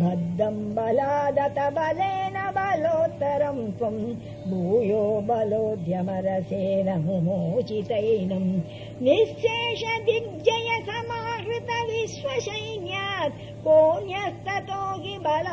बद्धम् बलादत बलेन बलोत्तरम् त्वम् भूयो बलोद्यमरसेन मुमोचितैनम् निःशेष दिग्जय समाहृत विश्वसैन्यात् कोऽन्यस्ततो हि बल